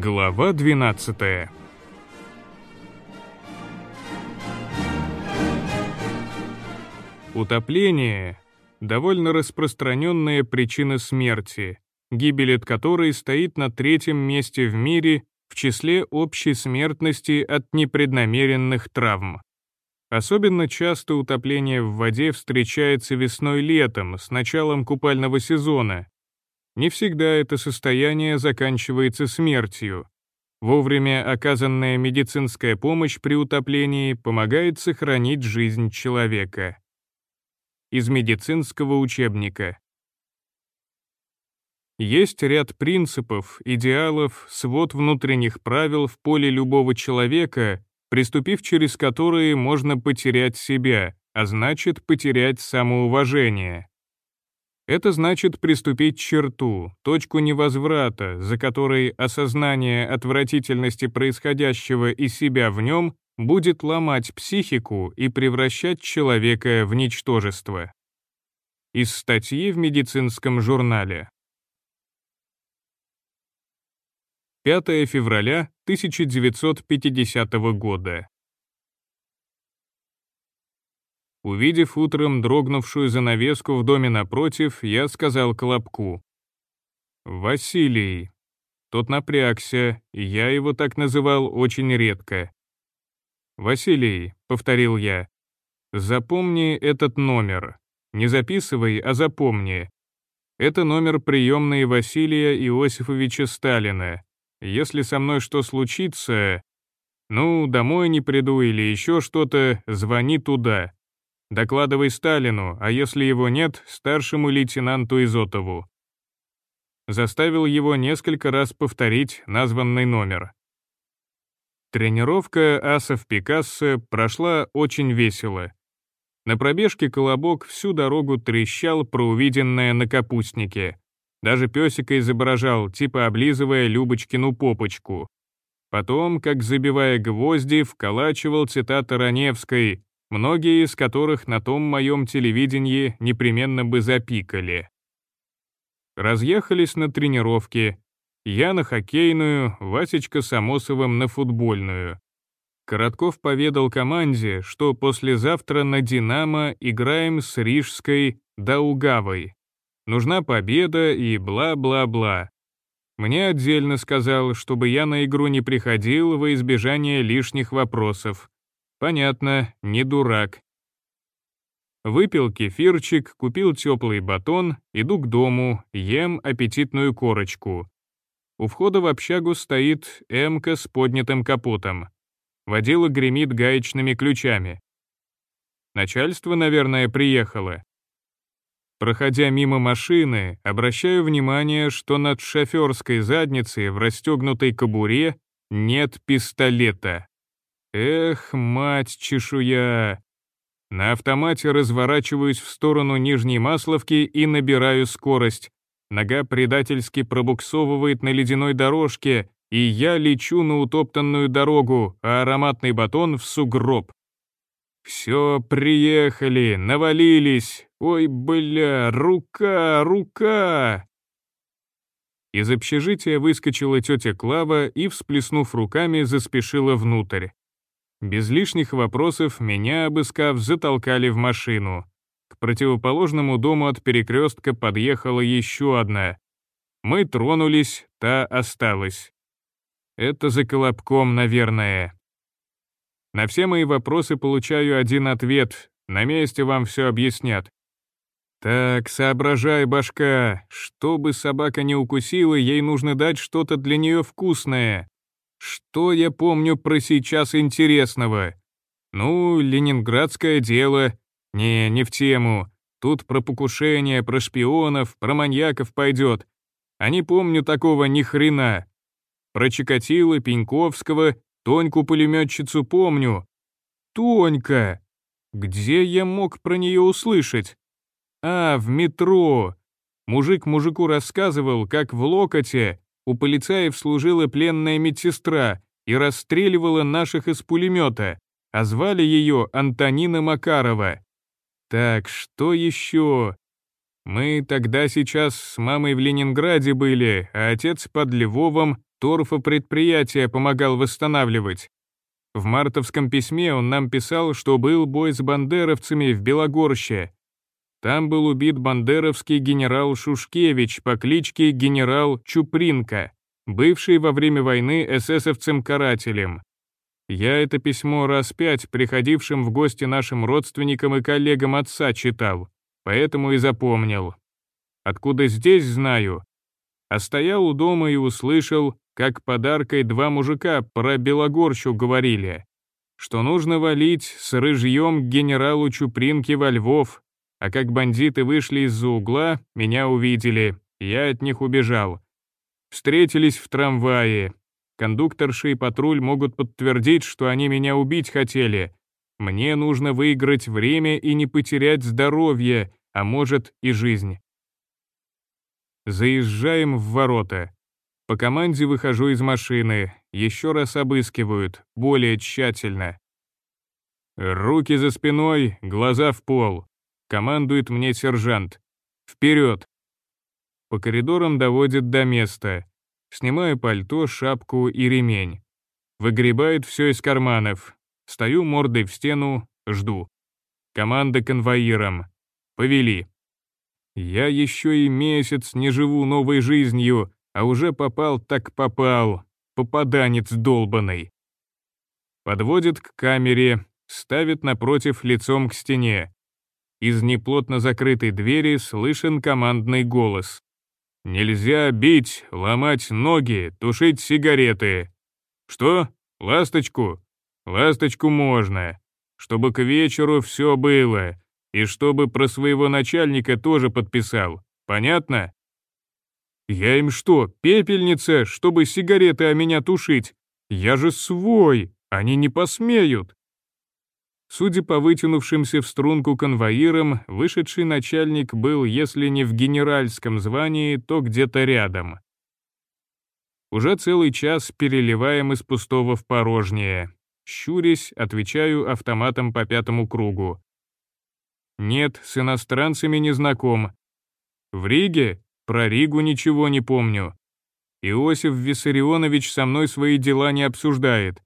Глава 12 Утопление — довольно распространенная причина смерти, гибель от которой стоит на третьем месте в мире в числе общей смертности от непреднамеренных травм. Особенно часто утопление в воде встречается весной-летом, с началом купального сезона, не всегда это состояние заканчивается смертью. Вовремя оказанная медицинская помощь при утоплении помогает сохранить жизнь человека. Из медицинского учебника. Есть ряд принципов, идеалов, свод внутренних правил в поле любого человека, приступив через которые можно потерять себя, а значит потерять самоуважение. Это значит приступить черту, точку невозврата, за которой осознание отвратительности происходящего и себя в нем будет ломать психику и превращать человека в ничтожество. Из статьи в медицинском журнале. 5 февраля 1950 года. Увидев утром дрогнувшую занавеску в доме напротив, я сказал Колобку. «Василий». Тот напрягся, я его так называл очень редко. «Василий», — повторил я, — «запомни этот номер. Не записывай, а запомни. Это номер приемной Василия Иосифовича Сталина. Если со мной что случится, ну, домой не приду или еще что-то, звони туда. Докладывай Сталину, а если его нет, старшему лейтенанту Изотову. Заставил его несколько раз повторить названный номер. Тренировка асов Пикассо прошла очень весело. На пробежке Колобок всю дорогу трещал про увиденное на капустнике. Даже песика изображал, типа облизывая Любочкину попочку. Потом, как забивая гвозди, вколачивал цитаты Раневской многие из которых на том моем телевидении непременно бы запикали. Разъехались на тренировки, я на хоккейную, Васечка с Амосовым на футбольную. Коротков поведал команде, что послезавтра на «Динамо» играем с Рижской Даугавой. Нужна победа и бла-бла-бла. Мне отдельно сказал, чтобы я на игру не приходил во избежание лишних вопросов. Понятно, не дурак. Выпил кефирчик, купил теплый батон, иду к дому, ем аппетитную корочку. У входа в общагу стоит эмка с поднятым капотом. Водила гремит гаечными ключами. Начальство, наверное, приехало. Проходя мимо машины, обращаю внимание, что над шоферской задницей в расстегнутой кобуре нет пистолета. Эх, мать чешуя! На автомате разворачиваюсь в сторону Нижней Масловки и набираю скорость. Нога предательски пробуксовывает на ледяной дорожке, и я лечу на утоптанную дорогу, а ароматный батон в сугроб. Все, приехали, навалились. Ой, бля, рука, рука! Из общежития выскочила тетя Клава и, всплеснув руками, заспешила внутрь. Без лишних вопросов меня, обыскав, затолкали в машину. К противоположному дому от перекрестка подъехала еще одна. Мы тронулись, та осталась. Это за колобком, наверное. На все мои вопросы получаю один ответ. На месте вам все объяснят. Так, соображай, башка. Чтобы собака не укусила, ей нужно дать что-то для нее вкусное. Что я помню про сейчас интересного? Ну, ленинградское дело. Не, не в тему. Тут про покушение, про шпионов, про маньяков пойдет. А не помню такого ни хрена. Про Чикатило, Пеньковского, Тоньку-пулеметчицу помню. Тонька! Где я мог про нее услышать? А, в метро. Мужик мужику рассказывал, как в Локоте у полицаев служила пленная медсестра и расстреливала наших из пулемета, а звали ее Антонина Макарова. Так, что еще? Мы тогда сейчас с мамой в Ленинграде были, а отец под Львовом, торфа предприятия помогал восстанавливать. В мартовском письме он нам писал, что был бой с бандеровцами в Белогорще. Там был убит бандеровский генерал Шушкевич по кличке генерал Чупринка, бывший во время войны эсэсовцем-карателем. Я это письмо раз пять приходившим в гости нашим родственникам и коллегам отца читал, поэтому и запомнил. Откуда здесь знаю? А стоял у дома и услышал, как подаркой два мужика про Белогорщу говорили, что нужно валить с рыжьем к генералу Чупринке во Львов, а как бандиты вышли из-за угла, меня увидели, я от них убежал. Встретились в трамвае, Кондукторши и патруль могут подтвердить, что они меня убить хотели. Мне нужно выиграть время и не потерять здоровье, а может и жизнь. Заезжаем в ворота. По команде выхожу из машины, еще раз обыскивают, более тщательно. Руки за спиной, глаза в пол. Командует мне сержант. Вперед! По коридорам доводит до места. Снимаю пальто, шапку и ремень. Выгребает все из карманов. Стою мордой в стену, жду. Команда конвоиром. Повели. Я еще и месяц не живу новой жизнью, а уже попал так попал. Попаданец долбанный. Подводит к камере, ставит напротив лицом к стене. Из неплотно закрытой двери слышен командный голос. Нельзя бить, ломать ноги, тушить сигареты. Что? Ласточку? Ласточку можно. Чтобы к вечеру все было. И чтобы про своего начальника тоже подписал. Понятно? Я им что, пепельница, чтобы сигареты о меня тушить? Я же свой, они не посмеют. Судя по вытянувшимся в струнку конвоирам, вышедший начальник был, если не в генеральском звании, то где-то рядом. Уже целый час переливаем из пустого в порожнее. Щурясь, отвечаю автоматом по пятому кругу. Нет, с иностранцами не знаком. В Риге? Про Ригу ничего не помню. Иосиф Виссарионович со мной свои дела не обсуждает.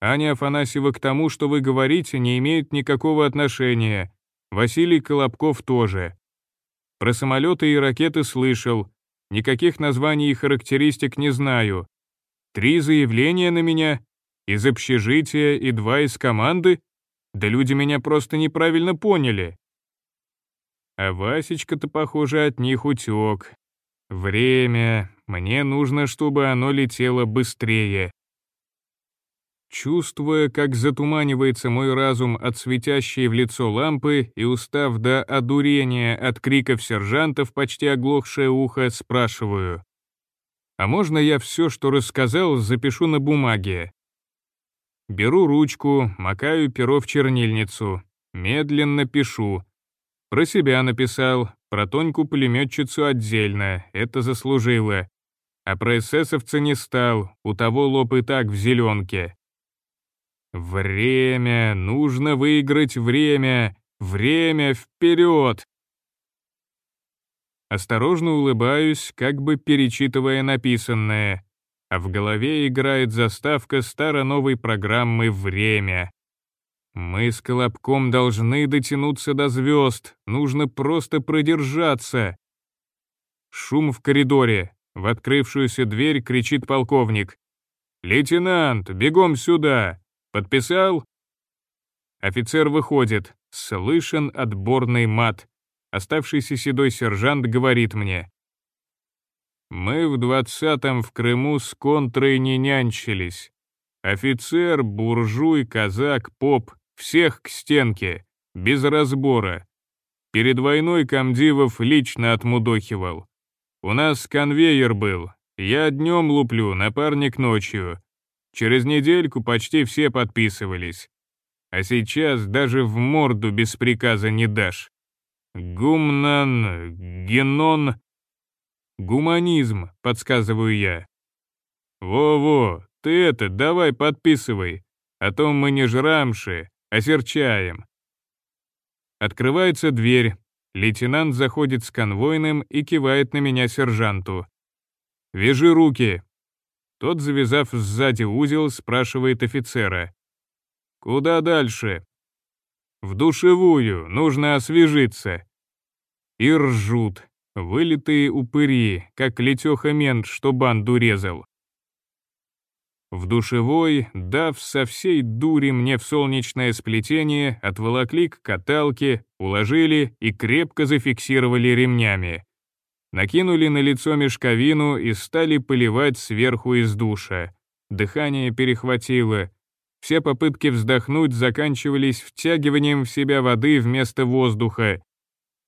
Аня Афанасьева к тому, что вы говорите, не имеет никакого отношения. Василий Колобков тоже. Про самолеты и ракеты слышал. Никаких названий и характеристик не знаю. Три заявления на меня. Из общежития и два из команды. Да люди меня просто неправильно поняли. А Васечка-то, похоже, от них утек. Время. Мне нужно, чтобы оно летело быстрее. Чувствуя, как затуманивается мой разум от светящей в лицо лампы и устав до одурения от криков сержантов, почти оглохшее ухо, спрашиваю. «А можно я все, что рассказал, запишу на бумаге?» Беру ручку, макаю перо в чернильницу, медленно пишу. Про себя написал, про Тоньку-пулеметчицу отдельно, это заслужило. А про эсэсовца не стал, у того лоб и так в зеленке. Время, нужно выиграть время, время вперед! Осторожно улыбаюсь, как бы перечитывая написанное, а в голове играет заставка старо-новой программы «Время». Мы с Колобком должны дотянуться до звезд, нужно просто продержаться. Шум в коридоре, в открывшуюся дверь кричит полковник. «Лейтенант, бегом сюда! Подписал?» Офицер выходит, слышен отборный мат. Оставшийся седой сержант говорит мне. «Мы в двадцатом в Крыму с контрой не нянчились. Офицер, буржуй, казак, поп, всех к стенке, без разбора. Перед войной комдивов лично отмудохивал. У нас конвейер был, я днем луплю, напарник ночью. Через недельку почти все подписывались. А сейчас даже в морду без приказа не дашь. Гумнан, генон... Гуманизм, подсказываю я. Во-во, ты это, давай подписывай, а то мы не жрамши, а серчаем. Открывается дверь. Лейтенант заходит с конвойным и кивает на меня сержанту. «Вяжи руки!» Тот, завязав сзади узел, спрашивает офицера. «Куда дальше?» «В душевую, нужно освежиться». И ржут, вылитые упыри, как летеха мент, что банду резал. В душевой, дав со всей дури мне в солнечное сплетение, отволокли к каталке, уложили и крепко зафиксировали ремнями. Накинули на лицо мешковину и стали поливать сверху из душа. Дыхание перехватило. Все попытки вздохнуть заканчивались втягиванием в себя воды вместо воздуха.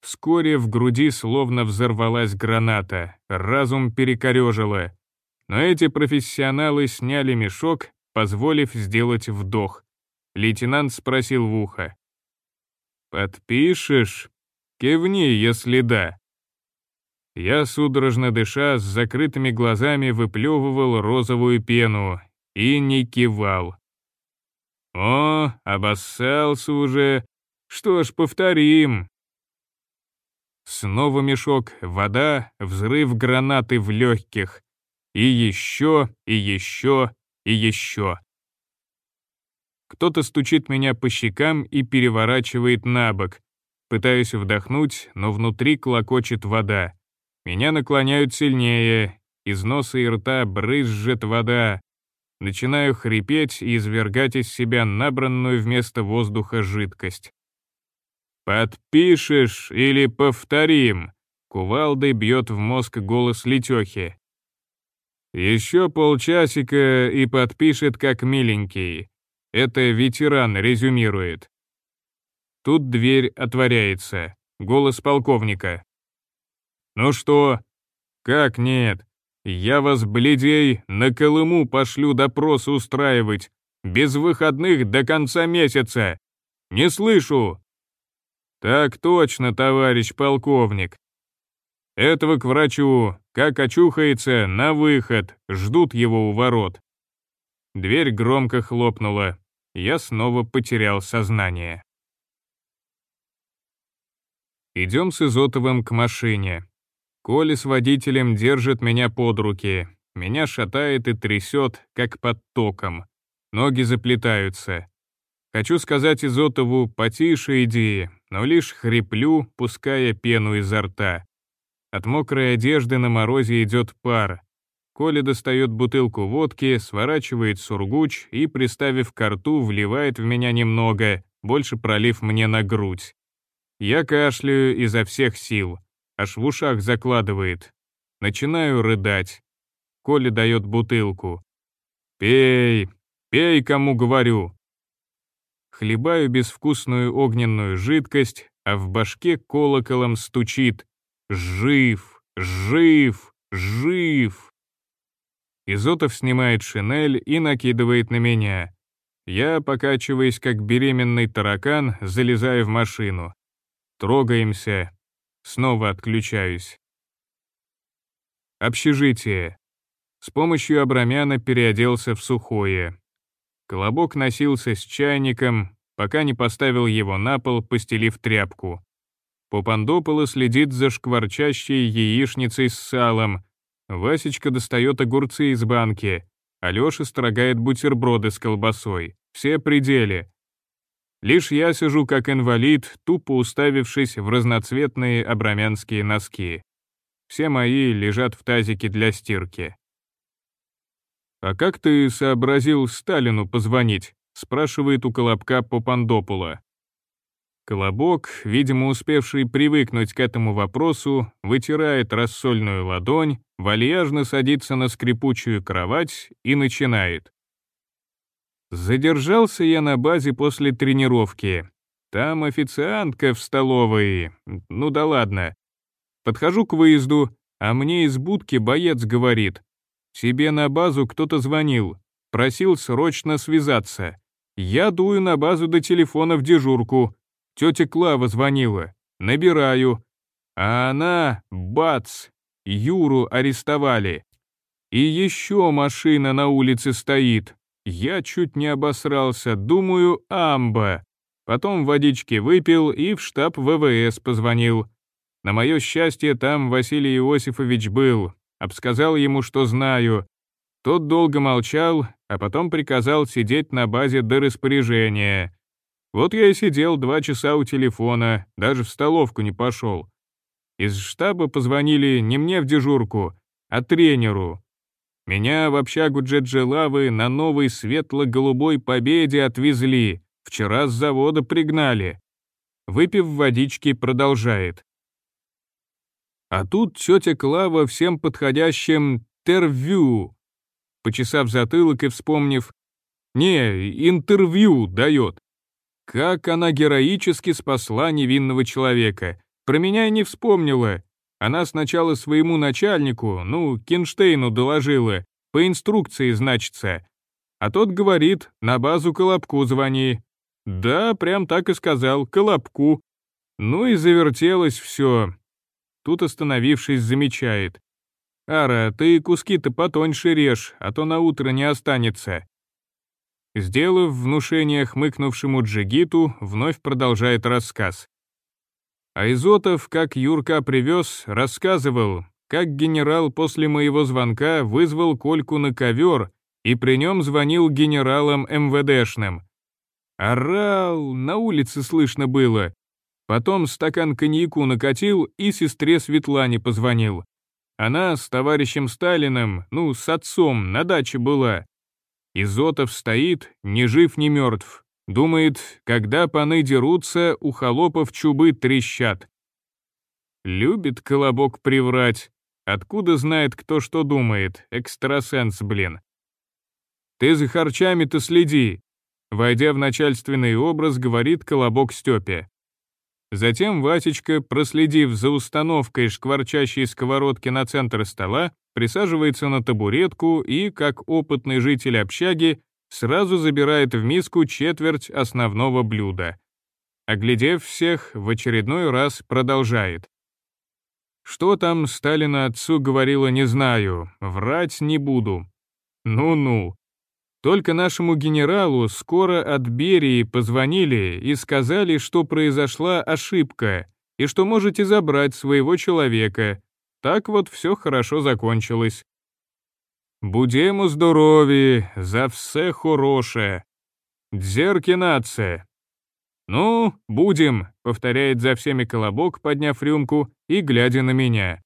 Вскоре в груди словно взорвалась граната, разум перекорежило. Но эти профессионалы сняли мешок, позволив сделать вдох. Лейтенант спросил в ухо. «Подпишешь? Кивни, если да». Я, судорожно дыша, с закрытыми глазами выплевывал розовую пену и не кивал. «О, обоссался уже. Что ж, повторим». Снова мешок, вода, взрыв гранаты в легких. И еще, и еще, и еще. Кто-то стучит меня по щекам и переворачивает на бок. Пытаюсь вдохнуть, но внутри клокочет вода. Меня наклоняют сильнее, из носа и рта брызжет вода. Начинаю хрипеть и извергать из себя набранную вместо воздуха жидкость. «Подпишешь или повторим?» Кувалдой бьет в мозг голос Летехи. «Еще полчасика и подпишет как миленький». Это ветеран резюмирует. Тут дверь отворяется. Голос полковника. «Ну что?» «Как нет? Я вас, бледей, на Колыму пошлю допрос устраивать. Без выходных до конца месяца. Не слышу!» «Так точно, товарищ полковник. Этого к врачу, как очухается, на выход, ждут его у ворот». Дверь громко хлопнула. Я снова потерял сознание. Идем с Изотовым к машине. Коля с водителем держит меня под руки. Меня шатает и трясет, как под током. Ноги заплетаются. Хочу сказать Изотову «потише иди», но лишь хриплю, пуская пену изо рта. От мокрой одежды на морозе идет пар. Коля достает бутылку водки, сворачивает сургуч и, приставив к рту, вливает в меня немного, больше пролив мне на грудь. Я кашляю изо всех сил аж в ушах закладывает. Начинаю рыдать. Коля дает бутылку. «Пей, пей, кому говорю». Хлебаю безвкусную огненную жидкость, а в башке колоколом стучит «Жив! Жив! Жив!» Изотов снимает шинель и накидывает на меня. Я, покачиваясь как беременный таракан, залезаю в машину. Трогаемся, Снова отключаюсь. Общежитие. С помощью Абрамяна переоделся в сухое. Колобок носился с чайником, пока не поставил его на пол, постелив тряпку. Попандополо следит за шкварчащей яичницей с салом. Васечка достает огурцы из банки. Алёша строгает бутерброды с колбасой. Все пределе. Лишь я сижу как инвалид, тупо уставившись в разноцветные абрамянские носки. Все мои лежат в тазике для стирки. «А как ты сообразил Сталину позвонить?» — спрашивает у Колобка Попандопула. Колобок, видимо, успевший привыкнуть к этому вопросу, вытирает рассольную ладонь, вальяжно садится на скрипучую кровать и начинает. Задержался я на базе после тренировки. Там официантка в столовой. Ну да ладно. Подхожу к выезду, а мне из будки боец говорит. Себе на базу кто-то звонил. Просил срочно связаться. Я дую на базу до телефона в дежурку. Тетя Клава звонила. Набираю. А она, бац, Юру арестовали. И еще машина на улице стоит, я чуть не обосрался, думаю, амба. Потом водички выпил и в штаб ВВС позвонил. На мое счастье, там Василий Иосифович был. Обсказал ему, что знаю. Тот долго молчал, а потом приказал сидеть на базе до распоряжения. Вот я и сидел два часа у телефона, даже в столовку не пошел. Из штаба позвонили не мне в дежурку, а тренеру. Меня в общагу Джеджелавы на новой светло-голубой победе отвезли, вчера с завода пригнали. Выпив водички, продолжает. А тут тетя Клава всем подходящим «тервью», почесав затылок и вспомнив, «не, интервью дает». Как она героически спасла невинного человека. Про меня и не вспомнила. Она сначала своему начальнику, ну, Кинштейну доложила, по инструкции, значится. А тот говорит, на базу Колобку звони. Да, прям так и сказал, Колобку. Ну и завертелось все. Тут, остановившись, замечает. «Ара, ты куски-то потоньше режь, а то на утро не останется». Сделав внушение хмыкнувшему джигиту, вновь продолжает рассказ. А Изотов, как Юрка привез, рассказывал, как генерал после моего звонка вызвал Кольку на ковер и при нем звонил генералам МВДшным. Орал, на улице слышно было. Потом стакан коньяку накатил и сестре Светлане позвонил. Она с товарищем Сталиным, ну, с отцом, на даче была. Изотов стоит, ни жив, ни мертв. Думает, когда паны дерутся, у холопов чубы трещат. Любит колобок приврать. Откуда знает, кто что думает? Экстрасенс, блин. Ты за харчами-то следи. Войдя в начальственный образ, говорит колобок Степе. Затем Васечка, проследив за установкой шкварчащей сковородки на центр стола, присаживается на табуретку и, как опытный житель общаги, сразу забирает в миску четверть основного блюда. Оглядев всех, в очередной раз продолжает. Что там Сталина отцу говорила, не знаю, врать не буду. Ну-ну, только нашему генералу скоро от Берии позвонили и сказали, что произошла ошибка, и что можете забрать своего человека. Так вот все хорошо закончилось. Будемо здорові, за все хороше. Дзерки нация. Ну, будем, повторяет за всеми колобок, подняв рюмку и глядя на меня.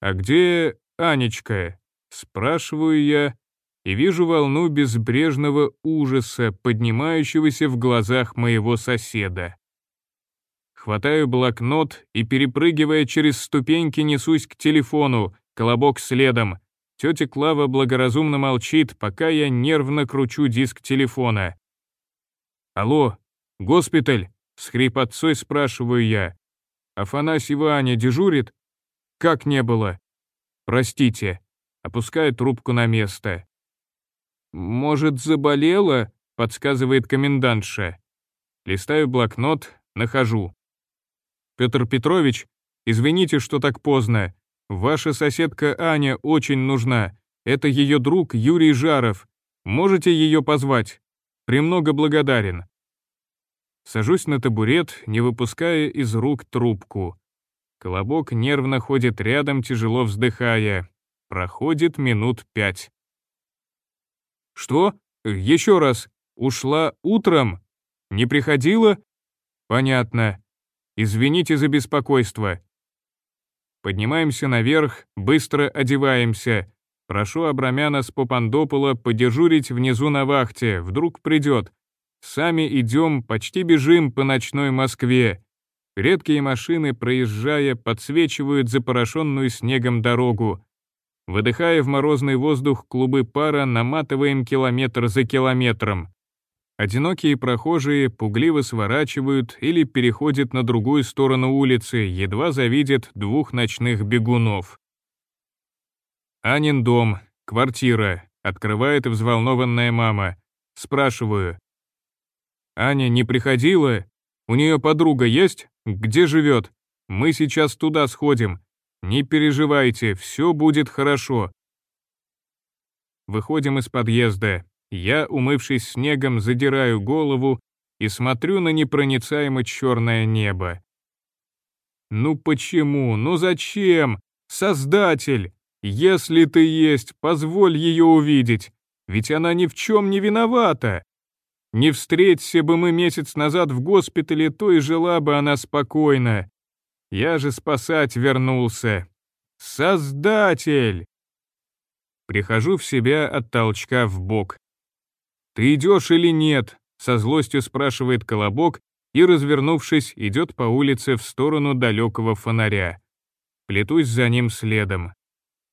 А где Анечка? Спрашиваю я, и вижу волну безбрежного ужаса, поднимающегося в глазах моего соседа. Хватаю блокнот и, перепрыгивая через ступеньки, несусь к телефону, колобок следом. Тетя Клава благоразумно молчит, пока я нервно кручу диск телефона. «Алло, госпиталь?» — с хрипотцой спрашиваю я. «Афанасьева Аня дежурит?» «Как не было?» «Простите». Опускаю трубку на место. «Может, заболела?» — подсказывает комендантша. Листаю блокнот, нахожу. «Петр Петрович, извините, что так поздно. Ваша соседка Аня очень нужна. Это ее друг Юрий Жаров. Можете ее позвать? Премного благодарен». Сажусь на табурет, не выпуская из рук трубку. Колобок нервно ходит рядом, тяжело вздыхая. Проходит минут пять. Что? Еще раз. Ушла утром? Не приходила? Понятно. Извините за беспокойство. Поднимаемся наверх, быстро одеваемся. Прошу Абрамяна с Попандопола подежурить внизу на вахте, вдруг придет. Сами идем, почти бежим по ночной Москве. Редкие машины, проезжая, подсвечивают запорошенную снегом дорогу. Выдыхая в морозный воздух клубы пара, наматываем километр за километром. Одинокие прохожие пугливо сворачивают или переходят на другую сторону улицы, едва завидят двух ночных бегунов. Анин дом, квартира, открывает взволнованная мама. Спрашиваю. «Аня не приходила? У нее подруга есть? Где живет? Мы сейчас туда сходим. Не переживайте, все будет хорошо. Выходим из подъезда. Я, умывшись снегом, задираю голову и смотрю на непроницаемо черное небо. Ну почему? Ну зачем? Создатель! Если ты есть, позволь ее увидеть, ведь она ни в чем не виновата. Не встреться бы мы месяц назад в госпитале, то и жила бы она спокойно. Я же спасать вернулся. Создатель! Прихожу в себя от толчка в бок. «Ты идешь или нет?» — со злостью спрашивает Колобок и, развернувшись, идет по улице в сторону далекого фонаря. Плетусь за ним следом.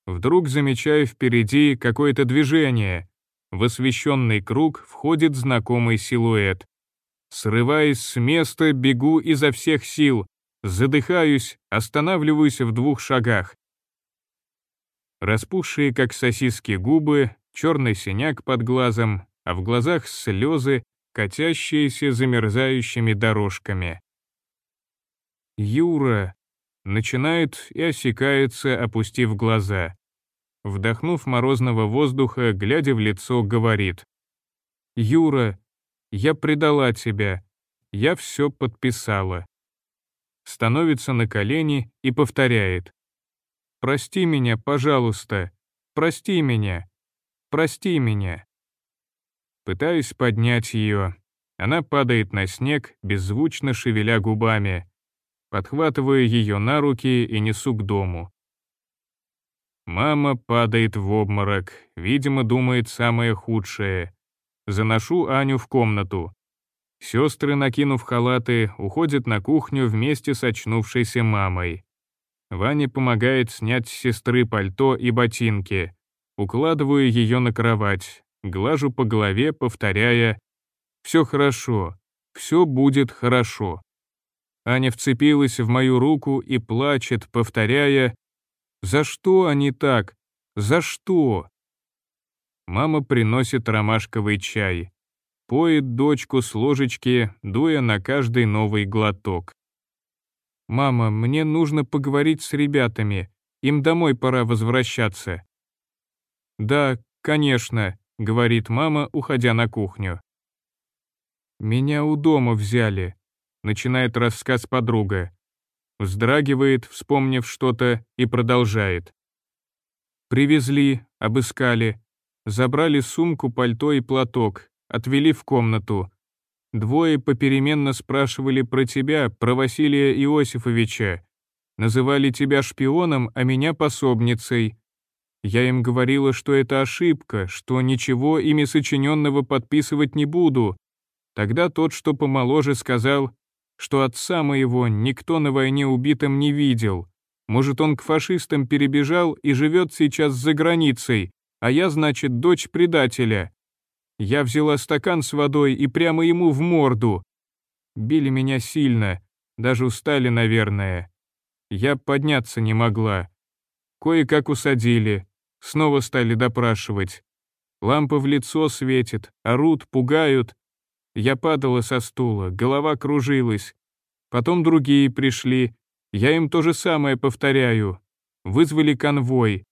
Вдруг замечаю впереди какое-то движение. В освещенный круг входит знакомый силуэт. Срываясь с места, бегу изо всех сил, задыхаюсь, останавливаюсь в двух шагах. Распухшие, как сосиски, губы, черный синяк под глазом, а в глазах слезы, катящиеся замерзающими дорожками. «Юра!» начинает и осекается, опустив глаза. Вдохнув морозного воздуха, глядя в лицо, говорит. «Юра, я предала тебя. Я все подписала». Становится на колени и повторяет. «Прости меня, пожалуйста. Прости меня. Прости меня». Пытаюсь поднять ее. Она падает на снег, беззвучно шевеля губами. Подхватываю ее на руки и несу к дому. Мама падает в обморок, видимо, думает самое худшее. Заношу Аню в комнату. Сестры, накинув халаты, уходят на кухню вместе с очнувшейся мамой. Ваня помогает снять с сестры пальто и ботинки. Укладываю ее на кровать, глажу по голове, повторяя «Все хорошо, все будет хорошо». Аня вцепилась в мою руку и плачет, повторяя «За что они так? За что?» Мама приносит ромашковый чай, поет дочку с ложечки, дуя на каждый новый глоток. «Мама, мне нужно поговорить с ребятами, им домой пора возвращаться». «Да, конечно», — говорит мама, уходя на кухню. «Меня у дома взяли», — начинает рассказ подруга. Вздрагивает, вспомнив что-то, и продолжает. Привезли, обыскали, забрали сумку, пальто и платок, отвели в комнату. Двое попеременно спрашивали про тебя, про Василия Иосифовича. Называли тебя шпионом, а меня пособницей. Я им говорила, что это ошибка, что ничего ими сочиненного подписывать не буду. Тогда тот, что помоложе, сказал, что отца моего никто на войне убитым не видел. Может, он к фашистам перебежал и живет сейчас за границей, а я, значит, дочь предателя. Я взяла стакан с водой и прямо ему в морду. Били меня сильно, даже устали, наверное. Я подняться не могла. Кое-как усадили, Снова стали допрашивать. Лампа в лицо светит, орут, пугают. Я падала со стула, голова кружилась. Потом другие пришли. Я им то же самое повторяю. Вызвали конвой.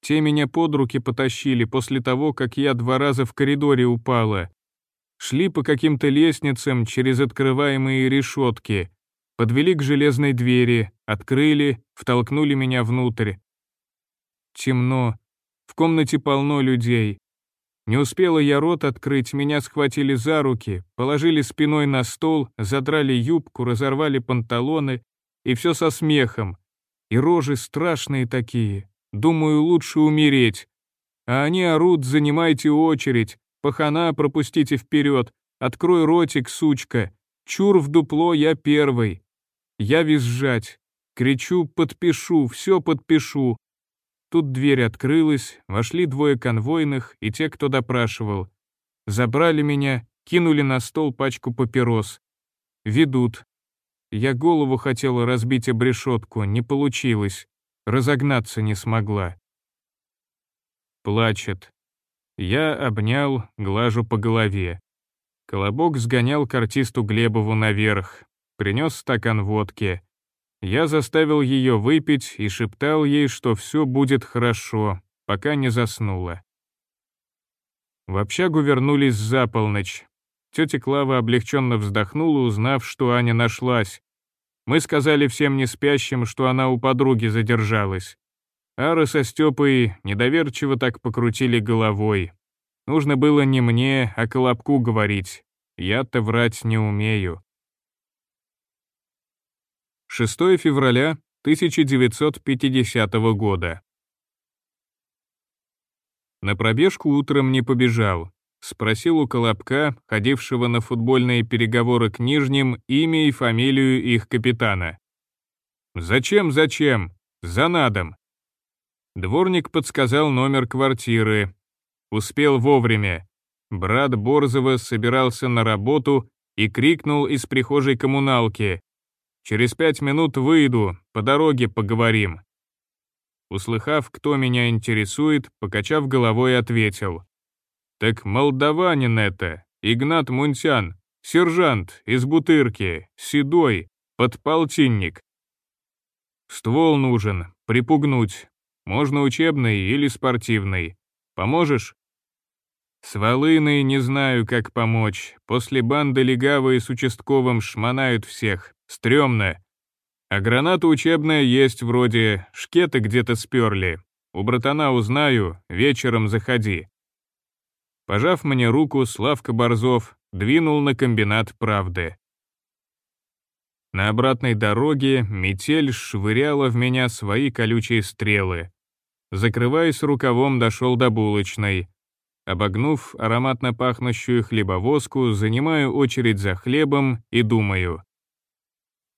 Те меня под руки потащили после того, как я два раза в коридоре упала. Шли по каким-то лестницам через открываемые решетки. Подвели к железной двери, открыли, втолкнули меня внутрь. Темно, в комнате полно людей. Не успела я рот открыть, меня схватили за руки, положили спиной на стол, задрали юбку, разорвали панталоны, и все со смехом. И рожи страшные такие. Думаю, лучше умереть. А они орут, занимайте очередь, пахана пропустите вперед, открой ротик, сучка, чур в дупло, я первый. Я визжать, кричу, подпишу, все подпишу, Тут дверь открылась, вошли двое конвойных и те, кто допрашивал. Забрали меня, кинули на стол пачку папирос. Ведут. Я голову хотела разбить об решетку, не получилось. Разогнаться не смогла. Плачет. Я обнял, глажу по голове. Колобок сгонял к артисту Глебову наверх, принес стакан водки. Я заставил ее выпить и шептал ей, что все будет хорошо, пока не заснула. В общагу вернулись за полночь. Тетя Клава облегченно вздохнула, узнав, что Аня нашлась. Мы сказали всем не спящим, что она у подруги задержалась. Ара со Степой недоверчиво так покрутили головой. Нужно было не мне, а Колобку говорить. Я-то врать не умею. 6 февраля 1950 года. На пробежку утром не побежал. Спросил у Колобка, ходившего на футбольные переговоры к Нижним, имя и фамилию их капитана. «Зачем, зачем? За надом». Дворник подсказал номер квартиры. Успел вовремя. Брат Борзова собирался на работу и крикнул из прихожей коммуналки. «Через пять минут выйду, по дороге поговорим». Услыхав, кто меня интересует, покачав головой, ответил. «Так молдаванин это, Игнат Мунтян, сержант из Бутырки, седой, подполтинник. Ствол нужен, припугнуть. Можно учебный или спортивный. Поможешь?» «С Волыной не знаю, как помочь. После банды легавые с участковым шмонают всех. Стремно. А граната учебная есть вроде, шкеты где-то сперли. У братана узнаю, вечером заходи. Пожав мне руку, Славка Борзов двинул на комбинат правды. На обратной дороге метель швыряла в меня свои колючие стрелы. Закрываясь рукавом, дошел до булочной. Обогнув ароматно пахнущую хлебовозку, занимаю очередь за хлебом и думаю.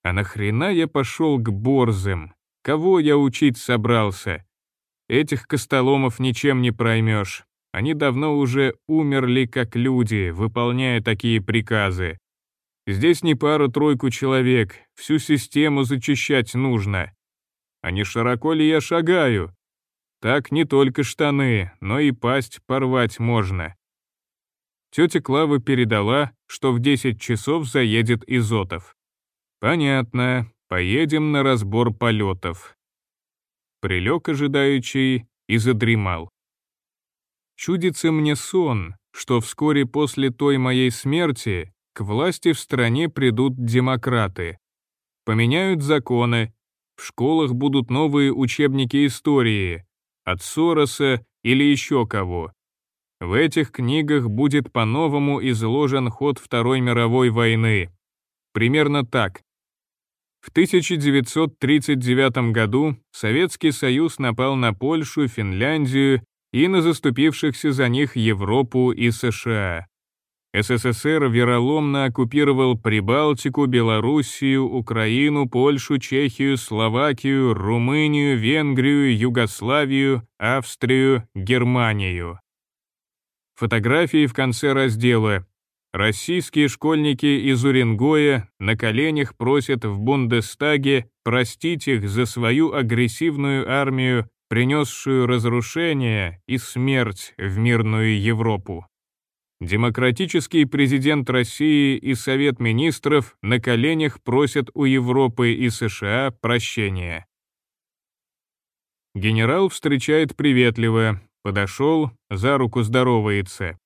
А нахрена я пошел к борзым? Кого я учить собрался? Этих костоломов ничем не проймешь. Они давно уже умерли как люди, выполняя такие приказы. Здесь не пару-тройку человек, всю систему зачищать нужно. А не широко ли я шагаю? Так не только штаны, но и пасть порвать можно. Тетя Клава передала, что в 10 часов заедет Изотов. Понятно, поедем на разбор полетов. Прилег ожидающий и задремал. Чудится мне сон, что вскоре после той моей смерти к власти в стране придут демократы. Поменяют законы, в школах будут новые учебники истории, от Сороса или еще кого. В этих книгах будет по-новому изложен ход Второй мировой войны. Примерно так. В 1939 году Советский Союз напал на Польшу, Финляндию и на заступившихся за них Европу и США. СССР вероломно оккупировал Прибалтику, Белоруссию, Украину, Польшу, Чехию, Словакию, Румынию, Венгрию, Югославию, Австрию, Германию. Фотографии в конце раздела Российские школьники из Уренгоя на коленях просят в Бундестаге простить их за свою агрессивную армию, принесшую разрушение и смерть в мирную Европу. Демократический президент России и Совет министров на коленях просят у Европы и США прощения. Генерал встречает приветливо, подошел, за руку здоровается.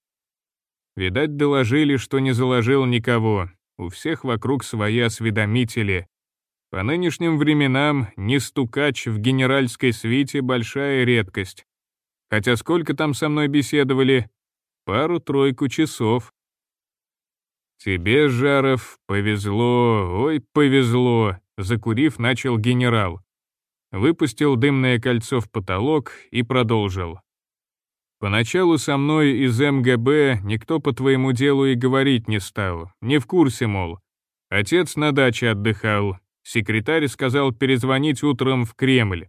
Видать, доложили, что не заложил никого. У всех вокруг свои осведомители. По нынешним временам не стукач в генеральской свите большая редкость. Хотя сколько там со мной беседовали? Пару-тройку часов. «Тебе, Жаров, повезло, ой, повезло», — закурив, начал генерал. Выпустил дымное кольцо в потолок и продолжил. Поначалу со мной из МГБ никто по твоему делу и говорить не стал, не в курсе, мол. Отец на даче отдыхал, секретарь сказал перезвонить утром в Кремль.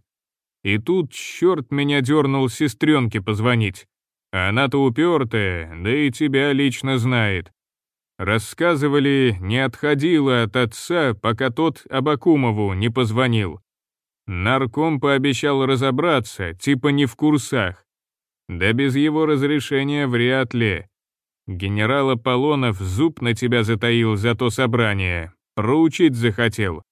И тут черт меня дернул сестренке позвонить. Она-то упертая, да и тебя лично знает. Рассказывали, не отходила от отца, пока тот Абакумову не позвонил. Нарком пообещал разобраться, типа не в курсах. Да без его разрешения вряд ли. Генерал Аполлонов зуб на тебя затаил за то собрание. Проучить захотел.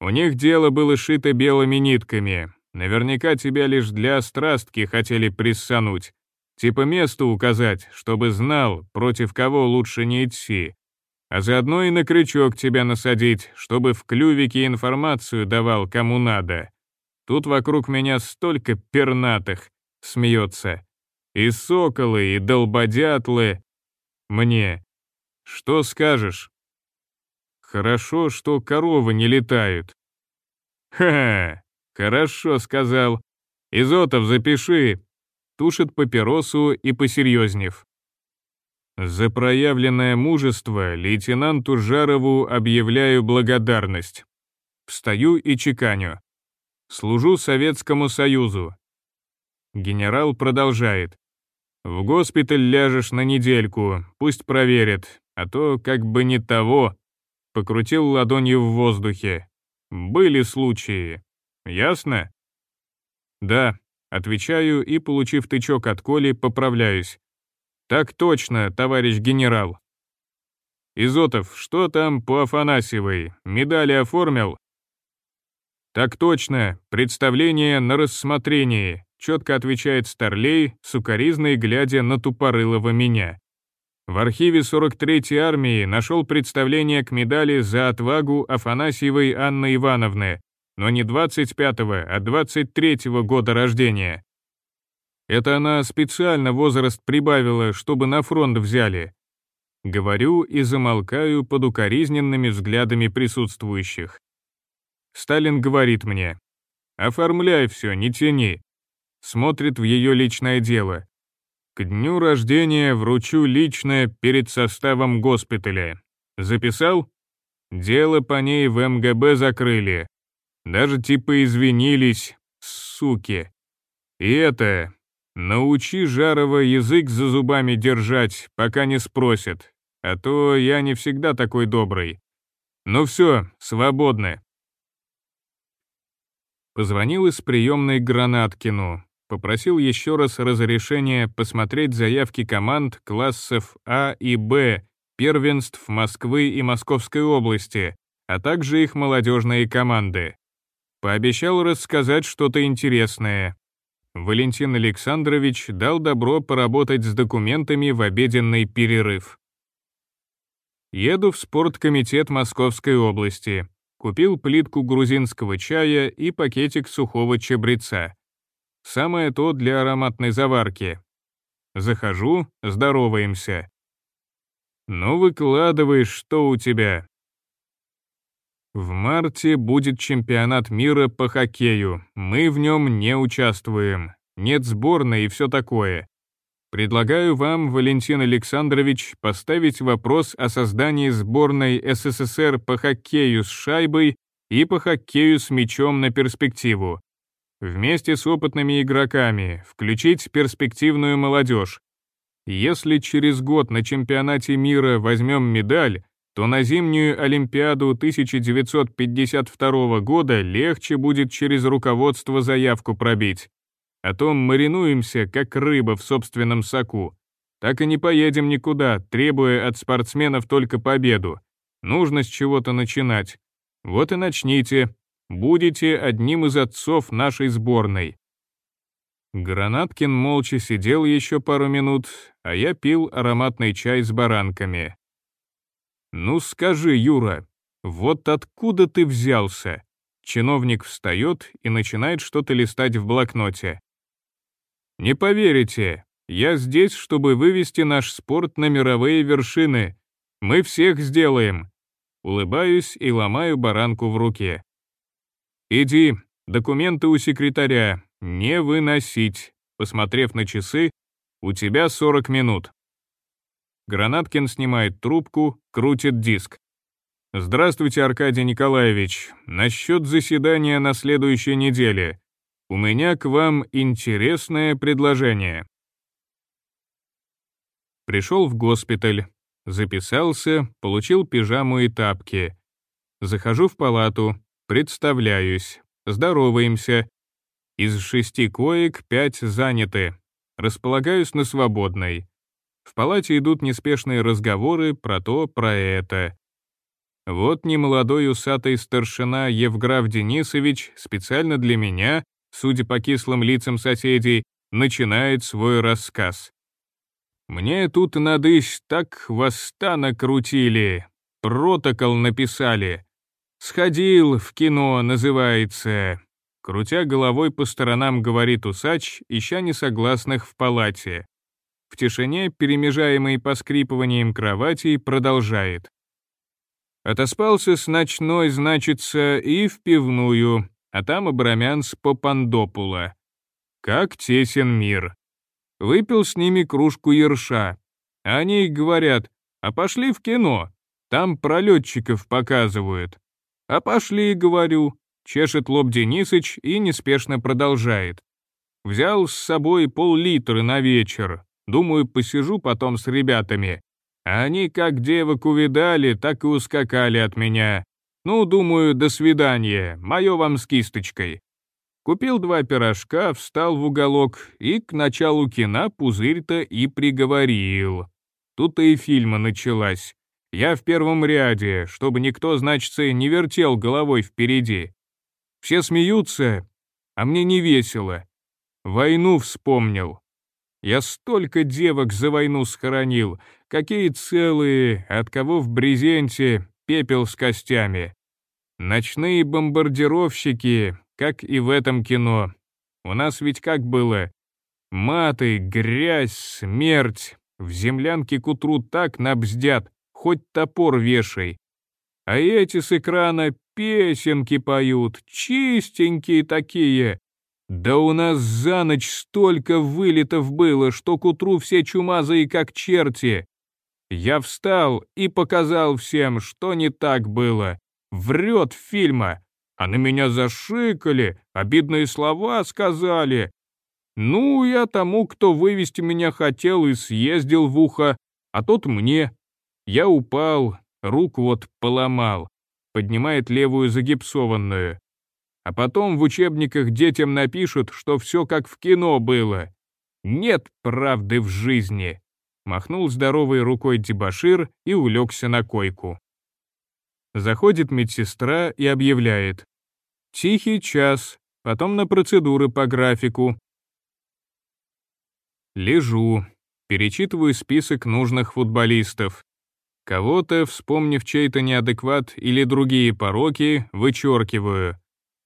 У них дело было шито белыми нитками. Наверняка тебя лишь для страстки хотели приссануть. Типа место указать, чтобы знал, против кого лучше не идти. А заодно и на крючок тебя насадить, чтобы в клювике информацию давал кому надо. Тут вокруг меня столько пернатых, смеется. И соколы, и долбодятлы. Мне. Что скажешь? Хорошо, что коровы не летают. Ха, хорошо сказал. Изотов, запиши. Тушит папиросу и посерьезнев. За проявленное мужество лейтенанту Жарову объявляю благодарность. Встаю и чеканю. Служу Советскому Союзу. Генерал продолжает. В госпиталь ляжешь на недельку, пусть проверят, а то как бы не того. Покрутил ладонью в воздухе. Были случаи. Ясно? Да, отвечаю и, получив тычок от Коли, поправляюсь. Так точно, товарищ генерал. Изотов, что там по Афанасьевой? Медали оформил? «Так точно, представление на рассмотрении», четко отвечает Старлей, сукоризной глядя на тупорылого меня. В архиве 43-й армии нашел представление к медали за отвагу Афанасьевой Анны Ивановны, но не 25-го, а 23-го года рождения. Это она специально возраст прибавила, чтобы на фронт взяли. Говорю и замолкаю под укоризненными взглядами присутствующих. Сталин говорит мне, «Оформляй все, не тяни». Смотрит в ее личное дело. К дню рождения вручу личное перед составом госпиталя. Записал? Дело по ней в МГБ закрыли. Даже типа извинились, суки. И это, научи Жарова язык за зубами держать, пока не спросят, а то я не всегда такой добрый. Ну все, свободны. Позвонил из приемной Гранаткину, попросил еще раз разрешения посмотреть заявки команд классов А и Б, первенств Москвы и Московской области, а также их молодежные команды. Пообещал рассказать что-то интересное. Валентин Александрович дал добро поработать с документами в обеденный перерыв. Еду в спорткомитет Московской области. Купил плитку грузинского чая и пакетик сухого чабреца. Самое то для ароматной заварки. Захожу, здороваемся. «Ну, выкладывай, что у тебя?» В марте будет чемпионат мира по хоккею. Мы в нем не участвуем. Нет сборной и все такое. Предлагаю вам, Валентин Александрович, поставить вопрос о создании сборной СССР по хоккею с шайбой и по хоккею с мячом на перспективу. Вместе с опытными игроками включить перспективную молодежь. Если через год на чемпионате мира возьмем медаль, то на зимнюю Олимпиаду 1952 года легче будет через руководство заявку пробить. А то маринуемся, как рыба в собственном соку. Так и не поедем никуда, требуя от спортсменов только победу. Нужно с чего-то начинать. Вот и начните. Будете одним из отцов нашей сборной. Гранаткин молча сидел еще пару минут, а я пил ароматный чай с баранками. «Ну скажи, Юра, вот откуда ты взялся?» Чиновник встает и начинает что-то листать в блокноте. Не поверите, я здесь, чтобы вывести наш спорт на мировые вершины. Мы всех сделаем. Улыбаюсь и ломаю баранку в руке. Иди, документы у секретаря, не выносить. Посмотрев на часы, у тебя 40 минут. Гранаткин снимает трубку, крутит диск. «Здравствуйте, Аркадий Николаевич. Насчет заседания на следующей неделе. У меня к вам интересное предложение. Пришел в госпиталь, записался, получил пижаму и тапки. Захожу в палату, представляюсь, здороваемся. Из шести коек пять заняты. Располагаюсь на свободной. В палате идут неспешные разговоры про то, про это. Вот немолодой усатый старшина Евграф Денисович специально для меня судя по кислым лицам соседей, начинает свой рассказ. «Мне тут надысь так хвоста накрутили, протокол написали. Сходил в кино, называется. Крутя головой по сторонам, говорит усач, ища несогласных в палате. В тишине, перемежаемой поскрипыванием кровати, продолжает. Отоспался с ночной, значится, и в пивную, а там Абрамян с Попандопула. Как тесен мир. Выпил с ними кружку ерша. Они говорят, а пошли в кино, там пролетчиков показывают. А пошли, говорю, чешет лоб Денисыч и неспешно продолжает. Взял с собой пол-литра на вечер. Думаю, посижу потом с ребятами. А они как девок увидали, так и ускакали от меня. Ну, думаю, до свидания, мое вам с кисточкой. Купил два пирожка, встал в уголок и к началу кино пузырь-то и приговорил. Тут-то и фильма началась. Я в первом ряде, чтобы никто, значится, не вертел головой впереди. Все смеются, а мне не весело. Войну вспомнил. Я столько девок за войну схоронил, какие целые, от кого в брезенте пепел с костями. Ночные бомбардировщики, как и в этом кино. У нас ведь как было? Маты, грязь, смерть. В землянке к утру так набздят, хоть топор вешай. А эти с экрана песенки поют, чистенькие такие. Да у нас за ночь столько вылетов было, что к утру все чумазые как черти. Я встал и показал всем, что не так было. Врет фильма. А на меня зашикали, обидные слова сказали. Ну, я тому, кто вывести меня хотел, и съездил в ухо, а тот мне. Я упал, руку вот поломал поднимает левую загипсованную. А потом в учебниках детям напишут, что все как в кино было. Нет правды в жизни. Махнул здоровой рукой дебашир и улегся на койку. Заходит медсестра и объявляет. Тихий час, потом на процедуры по графику. Лежу, перечитываю список нужных футболистов. Кого-то, вспомнив чей-то неадекват или другие пороки, вычеркиваю.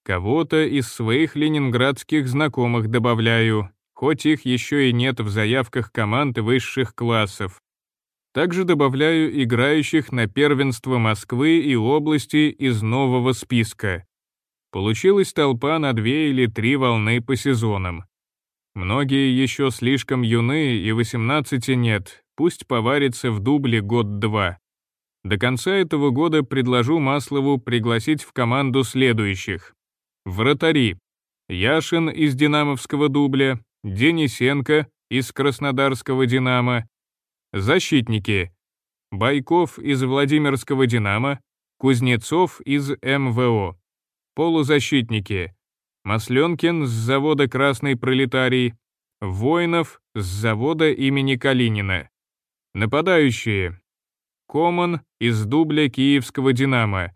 Кого-то из своих ленинградских знакомых добавляю, хоть их еще и нет в заявках команд высших классов. Также добавляю играющих на первенство Москвы и области из нового списка. Получилась толпа на две или три волны по сезонам. Многие еще слишком юны и 18 нет, пусть поварится в дубле год-два. До конца этого года предложу Маслову пригласить в команду следующих. Вратари. Яшин из Динамовского дубля, Денисенко из Краснодарского Динамо. Защитники. Байков из Владимирского Динамо, Кузнецов из МВО. Полузащитники. Масленкин с завода «Красный пролетарий», Воинов с завода имени Калинина. Нападающие. Коман из дубля киевского «Динамо».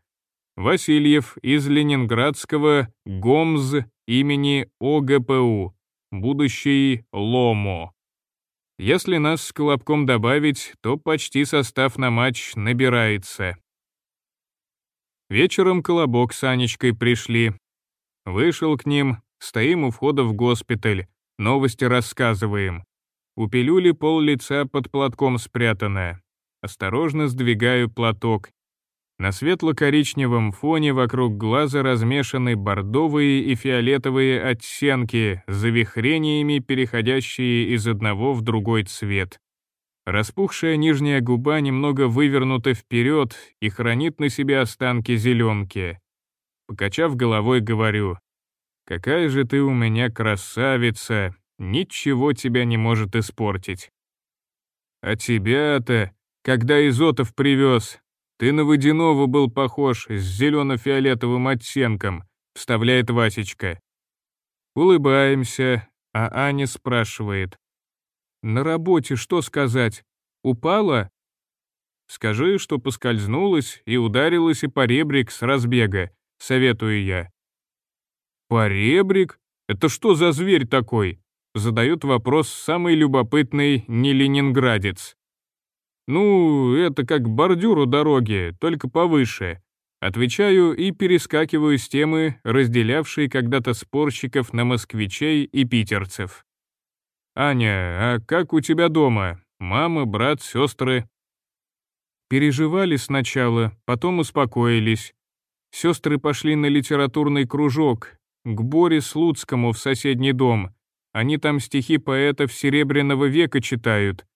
Васильев из ленинградского ГОМЗ имени ОГПУ, будущий ЛОМО. Если нас с Колобком добавить, то почти состав на матч набирается. Вечером Колобок с Анечкой пришли. Вышел к ним, стоим у входа в госпиталь, новости рассказываем. У пилюли пол лица под платком спрятано. Осторожно сдвигаю платок. На светло-коричневом фоне вокруг глаза размешаны бордовые и фиолетовые оттенки, завихрениями переходящие из одного в другой цвет. Распухшая нижняя губа немного вывернута вперед и хранит на себе останки зеленки. Покачав головой, говорю, «Какая же ты у меня красавица, ничего тебя не может испортить. А тебя-то, когда Изотов привез, ты на водяного был похож с зелено-фиолетовым оттенком, вставляет Васечка. Улыбаемся, а Аня спрашивает. На работе что сказать? Упала? Скажи, что поскользнулась и ударилась и по ребрик с разбега, советую я. Поребрик? Это что за зверь такой? задает вопрос самый любопытный не ленинградец. Ну, это как бордюр у дороги, только повыше. Отвечаю и перескакиваю с темы, разделявшей когда-то спорщиков на москвичей и питерцев. «Аня, а как у тебя дома? Мама, брат, сестры?» Переживали сначала, потом успокоились. Сестры пошли на литературный кружок, к Боре Слуцкому в соседний дом. Они там стихи поэтов Серебряного века читают.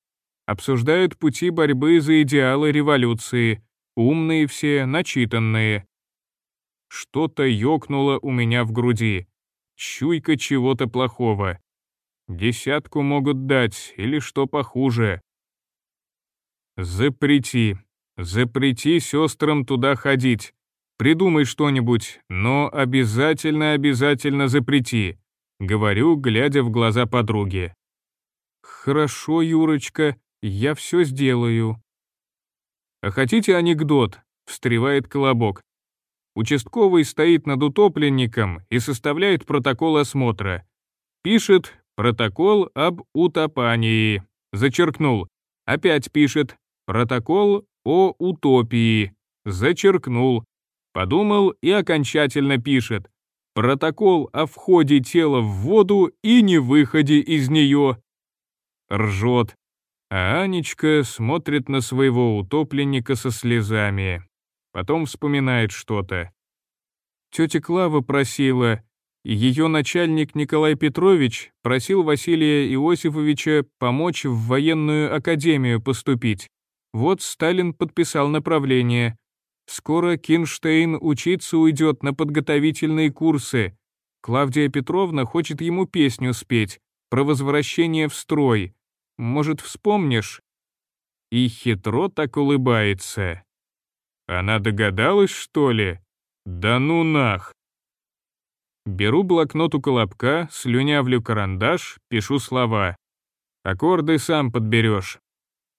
Обсуждают пути борьбы за идеалы революции. Умные все, начитанные. Что-то ёкнуло у меня в груди. Чуйка чего-то плохого. Десятку могут дать, или что похуже. Запрети. Запрети сестрам туда ходить. Придумай что-нибудь, но обязательно-обязательно запрети. Говорю, глядя в глаза подруги. Хорошо, Юрочка, я все сделаю. А хотите анекдот? Встревает Колобок. Участковый стоит над утопленником и составляет протокол осмотра. Пишет «Протокол об утопании». Зачеркнул. Опять пишет «Протокол о утопии». Зачеркнул. Подумал и окончательно пишет. Протокол о входе тела в воду и не выходе из нее. Ржет. А Анечка смотрит на своего утопленника со слезами. Потом вспоминает что-то. Тетя Клава просила, ее начальник Николай Петрович просил Василия Иосифовича помочь в военную академию поступить. Вот Сталин подписал направление. Скоро Кинштейн учиться уйдет на подготовительные курсы. Клавдия Петровна хочет ему песню спеть про возвращение в строй. Может, вспомнишь?» И хитро так улыбается. Она догадалась, что ли? Да ну нах! Беру блокнот у колобка, слюнявлю карандаш, пишу слова. Аккорды сам подберешь.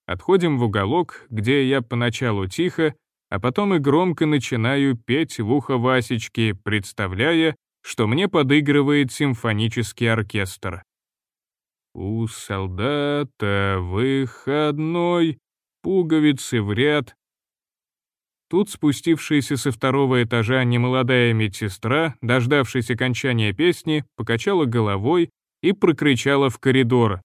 Отходим в уголок, где я поначалу тихо, а потом и громко начинаю петь в ухо Васечки, представляя, что мне подыгрывает симфонический оркестр. У солдата выходной, пуговицы в ряд. Тут спустившаяся со второго этажа немолодая медсестра, дождавшись окончания песни, покачала головой и прокричала в коридор.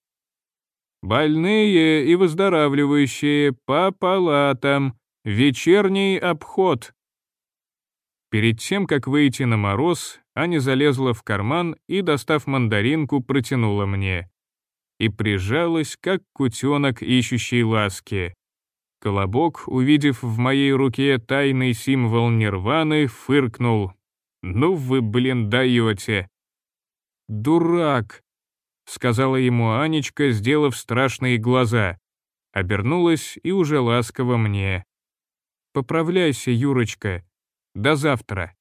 «Больные и выздоравливающие по палатам!» Вечерний обход. Перед тем, как выйти на мороз, Аня залезла в карман и, достав мандаринку, протянула мне. И прижалась, как кутенок, ищущий ласки. Колобок, увидев в моей руке тайный символ нирваны, фыркнул. «Ну вы, блин, даете!» «Дурак!» — сказала ему Анечка, сделав страшные глаза. Обернулась и уже ласково мне. Поправляйся, Юрочка. До завтра.